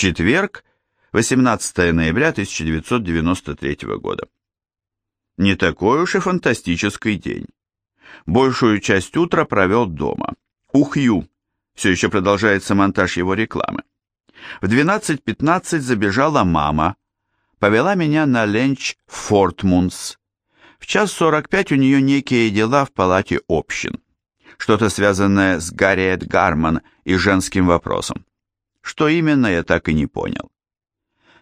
Четверг, 18 ноября 1993 года. Не такой уж и фантастический день. Большую часть утра провел дома. У Хью. Все еще продолжается монтаж его рекламы. В 12.15 забежала мама, повела меня на ленч в Фортмунс. В час 45 у нее некие дела в палате общин. Что-то связанное с Гарриет Гарман и женским вопросом. Что именно, я так и не понял.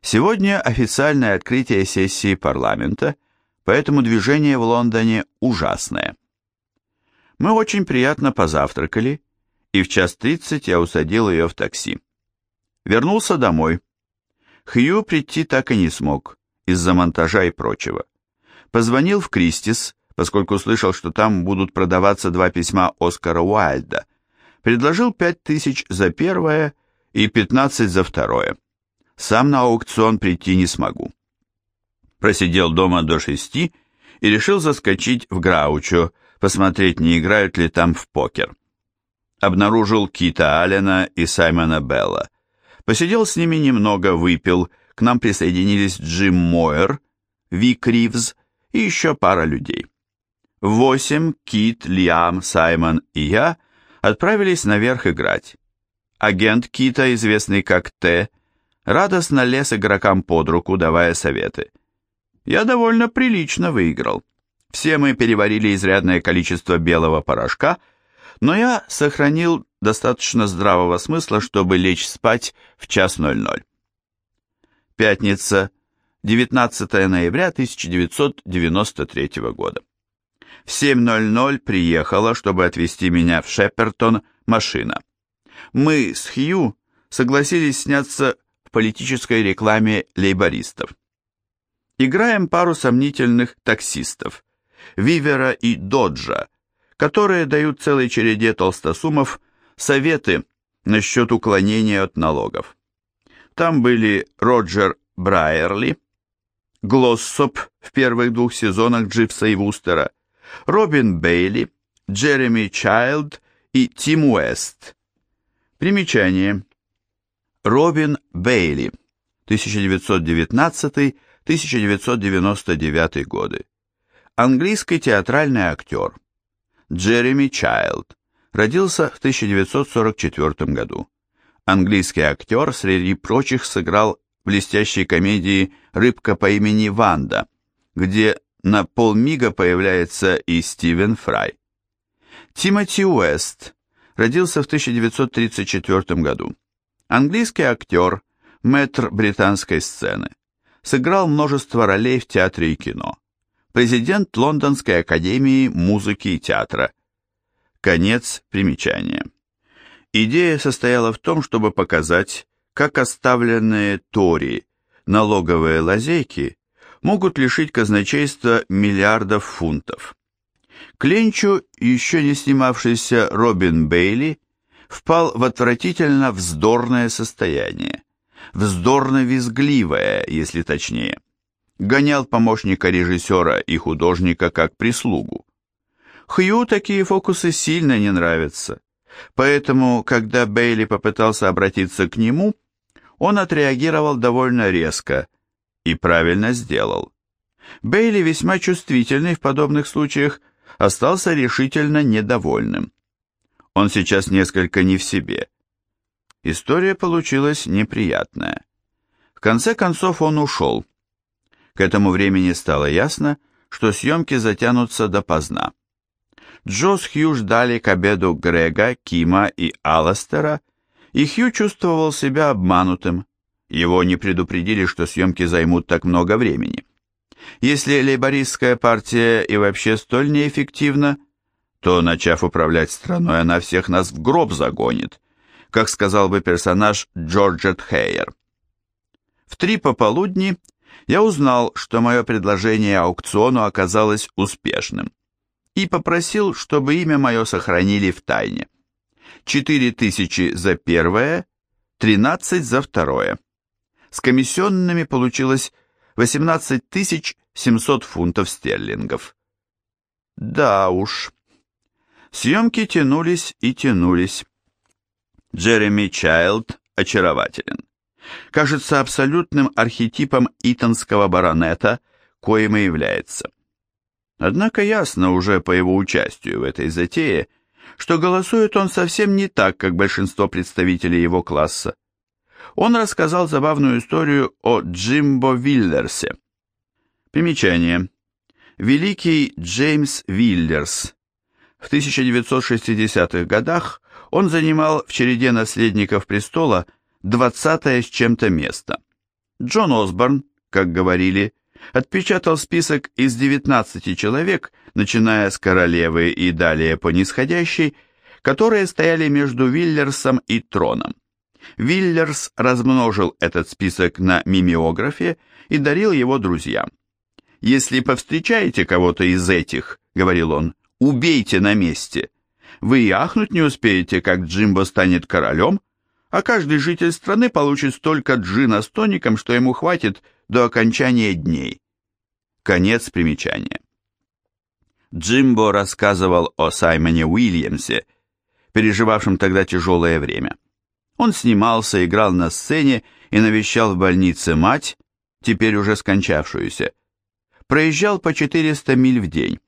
Сегодня официальное открытие сессии парламента, поэтому движение в Лондоне ужасное. Мы очень приятно позавтракали, и в час тридцать я усадил ее в такси. Вернулся домой. Хью прийти так и не смог, из-за монтажа и прочего. Позвонил в Кристис, поскольку услышал, что там будут продаваться два письма Оскара Уайльда. Предложил пять тысяч за первое и пятнадцать за второе. Сам на аукцион прийти не смогу. Просидел дома до шести и решил заскочить в Граучо, посмотреть, не играют ли там в покер. Обнаружил Кита Аллена и Саймона Белла. Посидел с ними немного, выпил, к нам присоединились Джим Мойер, Вик Ривз и еще пара людей. Восемь Кит, Лиам, Саймон и я отправились наверх играть. Агент Кита, известный как Т, радостно лез игрокам под руку, давая советы. Я довольно прилично выиграл. Все мы переварили изрядное количество белого порошка, но я сохранил достаточно здравого смысла, чтобы лечь спать в час ноль ноль. Пятница, 19 ноября 1993 года. В 7.00 приехала, чтобы отвезти меня в Шепертон, машина. Мы с Хью согласились сняться в политической рекламе лейбористов. Играем пару сомнительных таксистов, Вивера и Доджа, которые дают целой череде толстосумов советы насчет уклонения от налогов. Там были Роджер Брайерли, Глоссоп в первых двух сезонах Дживса и Вустера, Робин Бейли, Джереми Чайлд и Тим Уэст. Примечание. Робин Бейли, 1919-1999 годы. Английский театральный актер. Джереми Чайлд. Родился в 1944 году. Английский актер, среди прочих, сыграл в блестящей комедии «Рыбка по имени Ванда», где на полмига появляется и Стивен Фрай. Тимоти Уэст родился в 1934 году. Английский актер, мэтр британской сцены. Сыграл множество ролей в театре и кино. Президент Лондонской академии музыки и театра. Конец примечания. Идея состояла в том, чтобы показать, как оставленные Тори налоговые лазейки могут лишить казначейства миллиардов фунтов. Кленчу, еще не снимавшийся Робин Бейли, впал в отвратительно вздорное состояние, вздорно-визгливое, если точнее. Гонял помощника режиссера и художника как прислугу. Хью такие фокусы сильно не нравятся, поэтому, когда Бейли попытался обратиться к нему, он отреагировал довольно резко и правильно сделал. Бейли весьма чувствительный в подобных случаях, остался решительно недовольным. Он сейчас несколько не в себе. История получилась неприятная. В конце концов он ушел. К этому времени стало ясно, что съемки затянутся допоздна. Джо с Хью ждали к обеду Грега, Кима и Алластера, и Хью чувствовал себя обманутым. Его не предупредили, что съемки займут так много времени. Если лейбористская партия и вообще столь неэффективна, то, начав управлять страной, она всех нас в гроб загонит, как сказал бы персонаж Джорджет Хейер. В три пополудни я узнал, что мое предложение аукциону оказалось успешным, и попросил, чтобы имя мое сохранили в тайне. Четыре тысячи за первое, тринадцать за второе. С комиссионными получилось 18 700 фунтов стерлингов. Да уж. Съемки тянулись и тянулись. Джереми Чайлд очарователен. кажется абсолютным архетипом итонского баронета, коим и является. Однако ясно уже по его участию в этой затее, что голосует он совсем не так, как большинство представителей его класса. Он рассказал забавную историю о Джимбо Виллерсе. Примечание. Великий Джеймс Виллерс. В 1960-х годах он занимал в череде наследников престола 20 с чем-то место. Джон Осборн, как говорили, отпечатал список из 19 человек, начиная с королевы и далее по нисходящей, которые стояли между Виллерсом и троном. Виллерс размножил этот список на мимеографе и дарил его друзьям. «Если повстречаете кого-то из этих, — говорил он, — убейте на месте. Вы и ахнуть не успеете, как Джимбо станет королем, а каждый житель страны получит столько джина с тоником, что ему хватит до окончания дней. Конец примечания. Джимбо рассказывал о Саймоне Уильямсе, переживавшем тогда тяжелое время. Он снимался, играл на сцене и навещал в больнице мать, теперь уже скончавшуюся. Проезжал по 400 миль в день.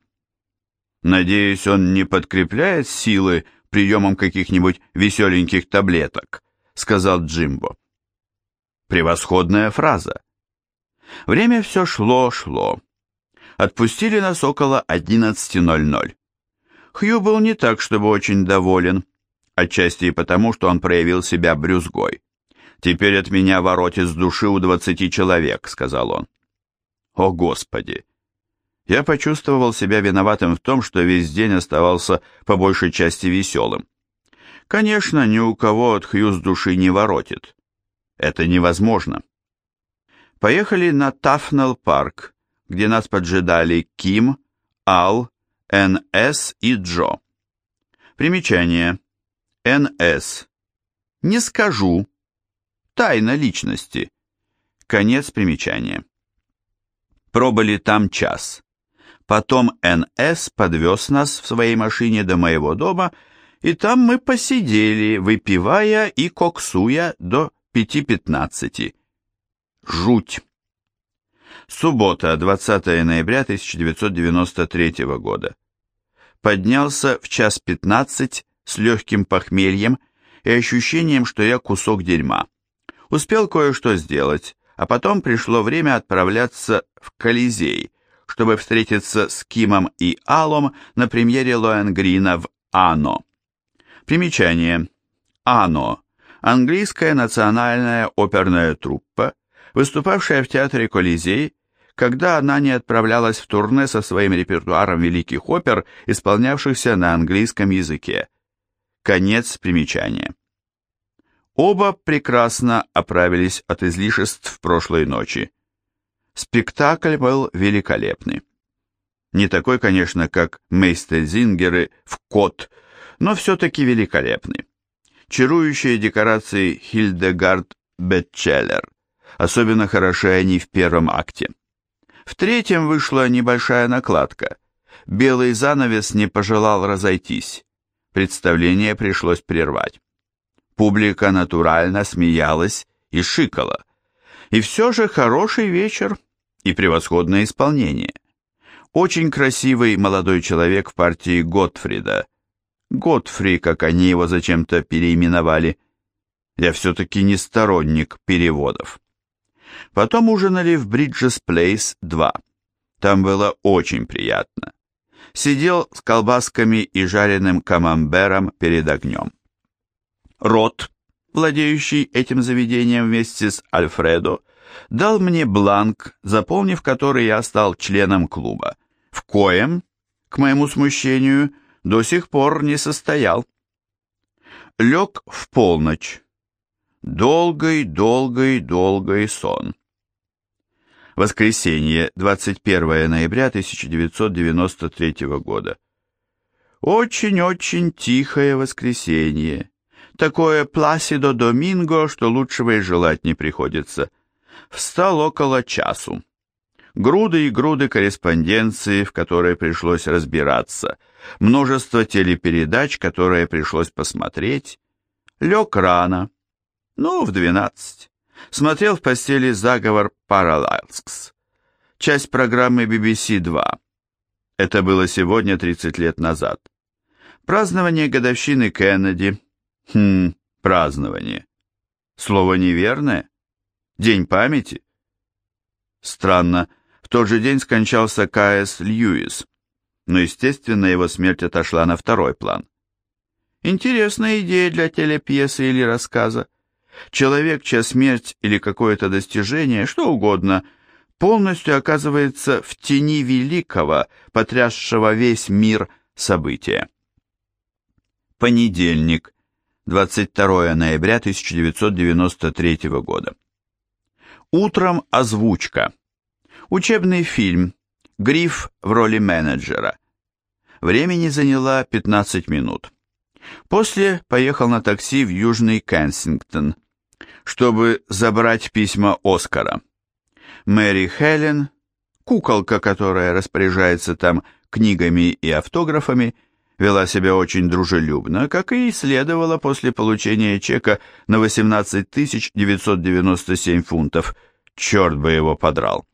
Надеюсь, он не подкрепляет силы приемом каких-нибудь веселеньких таблеток, сказал Джимбо. Превосходная фраза. Время все шло-шло. Отпустили нас около 11.00. Хью был не так, чтобы очень доволен, отчасти и потому, что он проявил себя брюзгой. «Теперь от меня воротит с души у двадцати человек», — сказал он. «О, Господи!» Я почувствовал себя виноватым в том, что весь день оставался по большей части веселым. Конечно, ни у кого от с души не воротит. Это невозможно. Поехали на Тафнелл парк, где нас поджидали Ким, Ал, Н.С. и Джо. Примечание. Н.С. Не скажу. Тайна личности. Конец примечания. Пробыли там час. Потом Н.С. подвез нас в своей машине до моего дома, и там мы посидели, выпивая и коксуя до пяти пятнадцати. Жуть. Суббота, 20 ноября 1993 года. Поднялся в час пятнадцать с легким похмельем и ощущением, что я кусок дерьма. Успел кое-что сделать, а потом пришло время отправляться в Колизей, чтобы встретиться с Кимом и Алом на премьере Лоэнгрина в Ано. Примечание. Ано. Английская национальная оперная труппа, выступавшая в театре Колизей когда она не отправлялась в турне со своим репертуаром великих опер, исполнявшихся на английском языке. Конец примечания. Оба прекрасно оправились от излишеств прошлой ночи. Спектакль был великолепный. Не такой, конечно, как Мейстельзингеры в «Кот», но все-таки великолепный. Чарующие декорации Хильдегард Бетчеллер. Особенно хороши они в первом акте. В третьем вышла небольшая накладка. Белый занавес не пожелал разойтись. Представление пришлось прервать. Публика натурально смеялась и шикала. И все же хороший вечер и превосходное исполнение. Очень красивый молодой человек в партии Готфрида. Готфри, как они его зачем-то переименовали. Я все-таки не сторонник переводов. Потом ужинали в Бриджес Плейс 2. Там было очень приятно. Сидел с колбасками и жареным камамбером перед огнем. Рот, владеющий этим заведением вместе с Альфредо, дал мне бланк, заполнив который я стал членом клуба, в коем, к моему смущению, до сих пор не состоял. Лег в полночь. Долгой, долгой, долгой сон. Воскресенье, 21 ноября 1993 года. Очень-очень тихое воскресенье. Такое пласидо доминго, что лучшего и желать не приходится. Встал около часу. Груды и груды корреспонденции, в которой пришлось разбираться. Множество телепередач, которые пришлось посмотреть. Лег рано. Ну, в двенадцать Смотрел в постели «Заговор Паралакс». Часть программы BBC 2. Это было сегодня 30 лет назад. Празднование годовщины Кеннеди. Хм, празднование. Слово неверное? День памяти? Странно, в тот же день скончался К.С. Льюис, но, естественно, его смерть отошла на второй план. Интересная идея для телепьесы или рассказа. Человек, чья смерть или какое-то достижение, что угодно, полностью оказывается в тени великого, потрясшего весь мир события. Понедельник, 22 ноября 1993 года. Утром озвучка. Учебный фильм. Гриф в роли менеджера. Времени заняла 15 минут. После поехал на такси в Южный Кенсингтон, чтобы забрать письма Оскара. Мэри Хелен, куколка, которая распоряжается там книгами и автографами, вела себя очень дружелюбно, как и следовало после получения чека на 18 997 фунтов. Черт бы его подрал.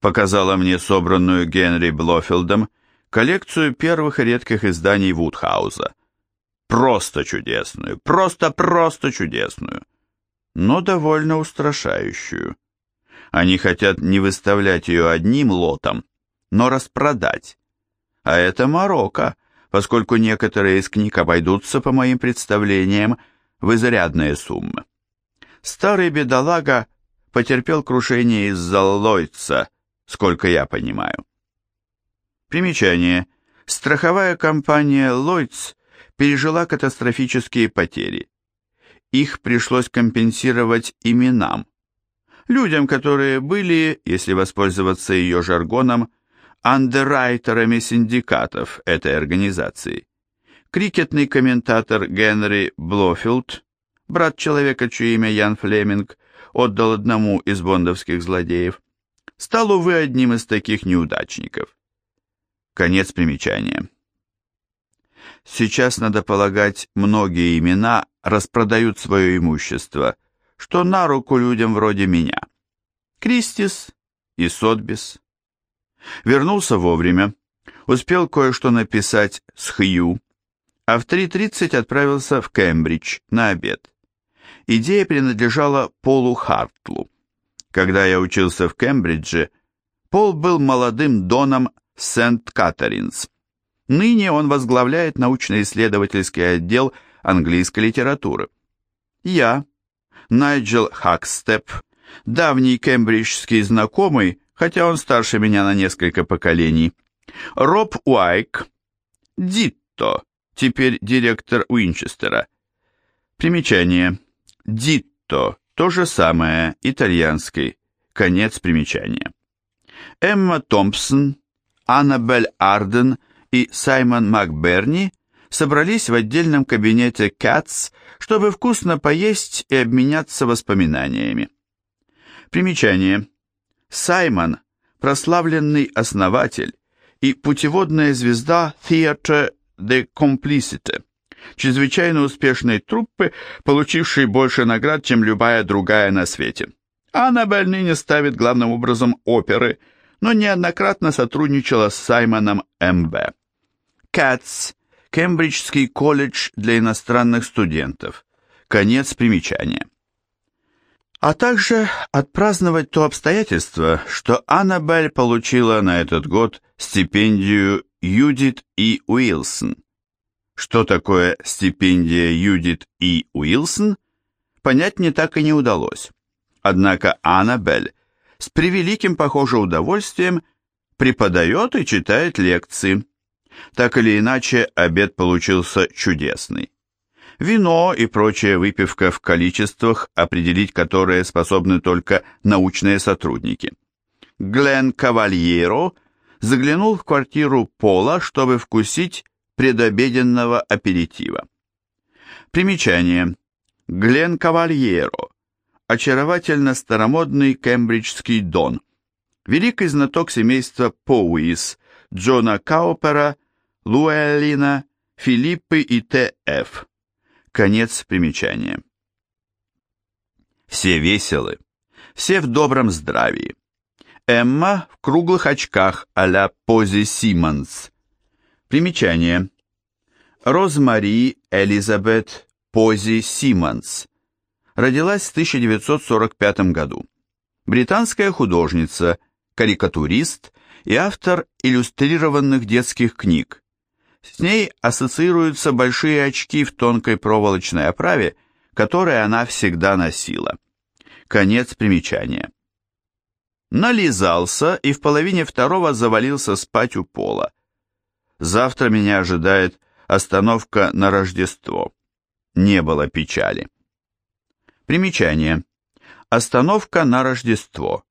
Показала мне собранную Генри Блофилдом коллекцию первых редких изданий Вудхауза просто чудесную, просто-просто чудесную, но довольно устрашающую. Они хотят не выставлять ее одним лотом, но распродать. А это Марокко, поскольку некоторые из книг обойдутся, по моим представлениям, в изрядные суммы. Старый бедолага потерпел крушение из-за Ллойдса, сколько я понимаю. Примечание. Страховая компания Lloyds пережила катастрофические потери. Их пришлось компенсировать именам. Людям, которые были, если воспользоваться ее жаргоном, андеррайтерами синдикатов этой организации. Крикетный комментатор Генри Блофилд, брат человека, чье имя Ян Флеминг, отдал одному из бондовских злодеев, стал, увы, одним из таких неудачников. Конец примечания. Сейчас, надо полагать, многие имена распродают свое имущество, что на руку людям вроде меня. Кристис и Сотбис. Вернулся вовремя, успел кое-что написать с Хью, а в 3.30 отправился в Кембридж на обед. Идея принадлежала Полу Хартлу. Когда я учился в Кембридже, Пол был молодым доном Сент-Катаринс. Ныне он возглавляет научно-исследовательский отдел английской литературы. Я, Найджел Хакстеп, давний кембриджский знакомый, хотя он старше меня на несколько поколений, Роб Уайк, Дитто, теперь директор Уинчестера. Примечание. Дитто, то же самое, итальянский, конец примечания. Эмма Томпсон, Аннабель Арден – и Саймон Макберни собрались в отдельном кабинете Катс, чтобы вкусно поесть и обменяться воспоминаниями. Примечание. Саймон – прославленный основатель и путеводная звезда Theatre de Complicité, чрезвычайно успешной труппы, получившей больше наград, чем любая другая на свете. Аннабель ныне ставит главным образом оперы, но неоднократно сотрудничала с Саймоном М.Б. Катс, Кембриджский колледж для иностранных студентов. Конец примечания. А также отпраздновать то обстоятельство, что Аннабель получила на этот год стипендию Юдит И. Уилсон. Что такое стипендия Юдит И. Уилсон, понять мне так и не удалось. Однако Аннабель с превеликим, похоже, удовольствием преподает и читает лекции. Так или иначе, обед получился чудесный. Вино и прочая выпивка в количествах, определить которые способны только научные сотрудники. Глен Кавальеро заглянул в квартиру Пола, чтобы вкусить предобеденного аперитива. Примечание. Глен Кавальеро. Очаровательно старомодный кембриджский дон. Великий знаток семейства Поуис, Джона Каупера Луэллина, Филиппы и Т.Ф. Конец примечания. Все веселы, Все в добром здравии. Эмма в круглых очках а-ля Пози Симмонс. Примечание. Розмари Элизабет Пози Симмонс. Родилась в 1945 году. Британская художница, карикатурист и автор иллюстрированных детских книг. С ней ассоциируются большие очки в тонкой проволочной оправе, которые она всегда носила. Конец примечания. Нализался и в половине второго завалился спать у пола. Завтра меня ожидает остановка на Рождество. Не было печали. Примечание. Остановка на Рождество.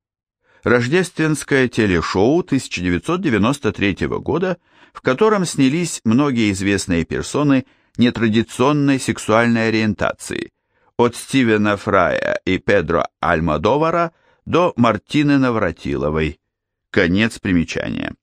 Рождественское телешоу 1993 года, в котором снялись многие известные персоны нетрадиционной сексуальной ориентации, от Стивена Фрая и Педро Альмадовара до Мартины Навратиловой. Конец примечания.